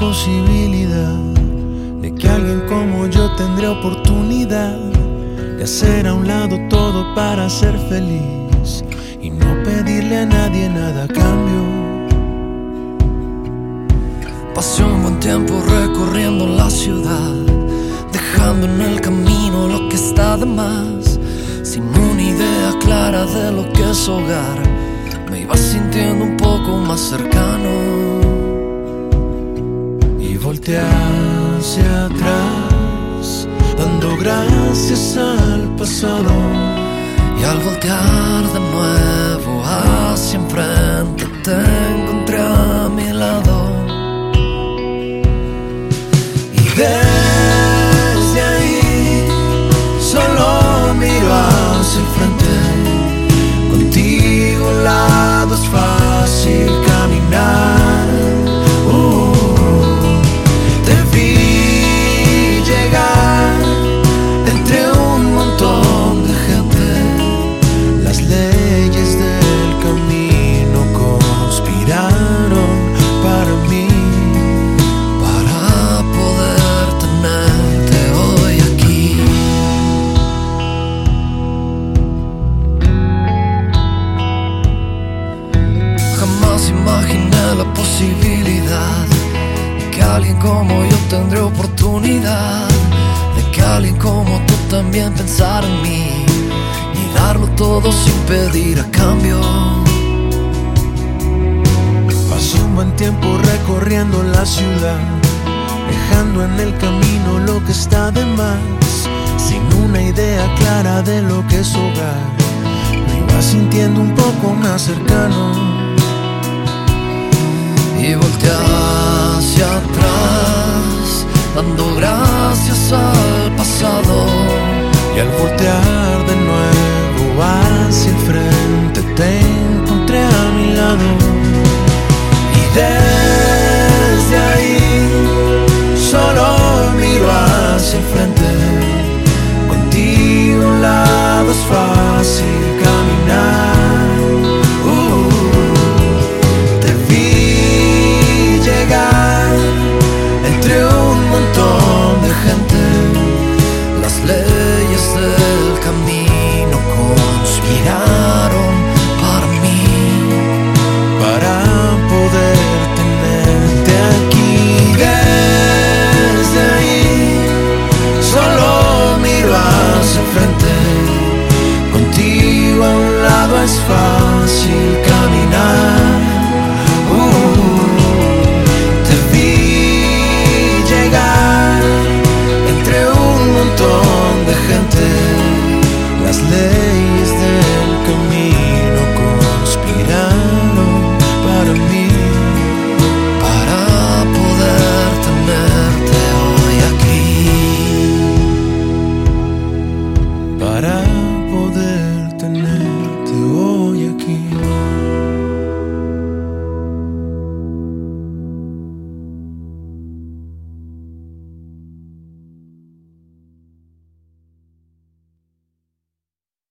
posibilidad de que alguien como yo tendría oportunidad de hacer a un lado todo para ser feliz y no pedirle a nadie nada a cambio. Pasé un buen tiempo recorriendo la ciudad, dejando en el camino lo que está de más, sin una idea clara de lo que es hogar. Me iba sintiendo un poco más cercano volteé hacia atrás, dando gracias al pasado. Y al voltear de nuevo hacia enfrente te encontré entre un montón de gente. Las leyes del camino conspiraron para mí. para poder tenerte hoy aquí. Jamás imaginé la posibilidad de que alguien como yo tendría oportunidad, de que alguien como también pensara en mí y darlo todo sin pedir a cambio. Pasé un buen tiempo recorriendo la ciudad, dejando en el camino lo que está de más, sin una idea clara de lo que es hogar. Me iba sintiendo un poco más cercano y volteé hacia atrás, dando gracias. Y al voltear de nuevo hacia el frente te encontré a mi lado. Y de